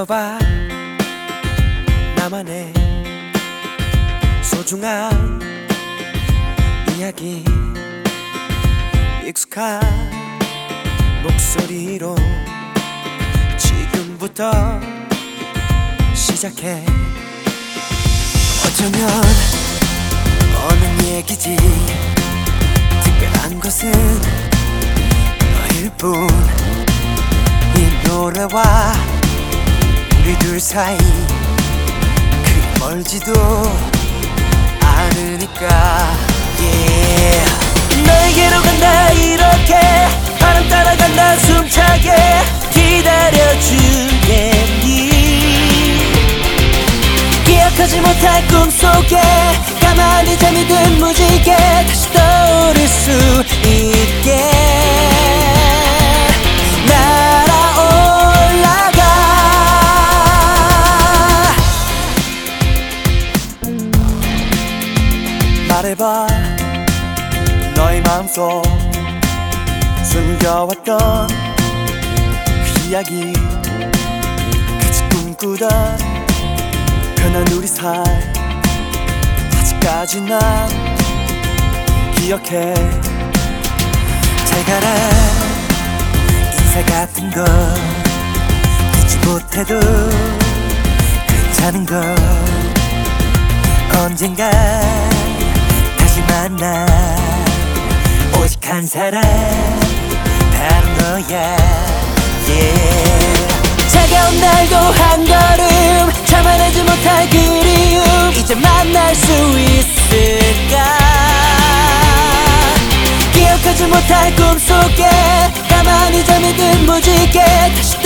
들어봐. 나만의 소중한 이야기. 익숙한 목소리로 지금부터 시작해. 어쩌면 어느 얘기지? 특별한 것은 너일 뿐. 이 노래와 우리 둘 사이 그리 멀지도 않으니까 yeah. 너에게로 간다 이렇게. 바람 따라간다 숨차게. 기다려주겠니? 기억하지 못할 꿈속에 가만히 잠이 든 무지개 다시 떠오를 수 있게 말해봐. 너의 마음속 숨겨왔던 그 이야기. 같이 꿈꾸던 편한 우리 사이. 아직까지 난 기억해. 잘 가라 인사 같은 거 잊지 못해도 괜찮은 거 언젠가 만나. 오직 한 사람 바로 너야. Yeah. 차가운 날도 한 걸음 참아내지 못할 그리움. 이제 만날 수 있을까? 기억하지 못할 꿈속에 가만히 잠이 든 무지개. 다시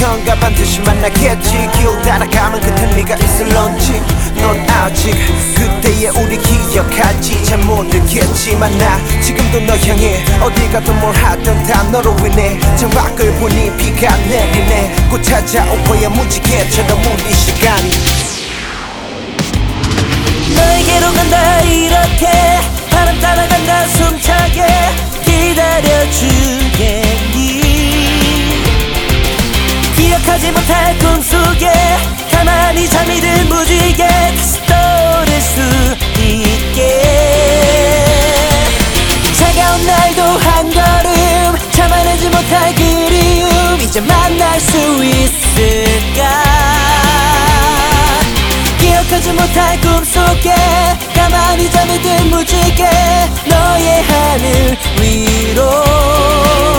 어디선가 반드시 만나겠지. 길 따라가면 그땐 네가 있을런지. 넌 아직 그때의 우리 기억하지. 잘 모르겠지만 나 지금도 너 향해 어디 가든 뭘 하든 다 너로 인해. 창밖을 보니 비가 내리네. 곧 찾아올 거야. 무지개처럼 우리 시간 이제 만날 수 있을까? 기억하지 못할 꿈속에 가만히 잠이 든 무지개 너의 하늘 위로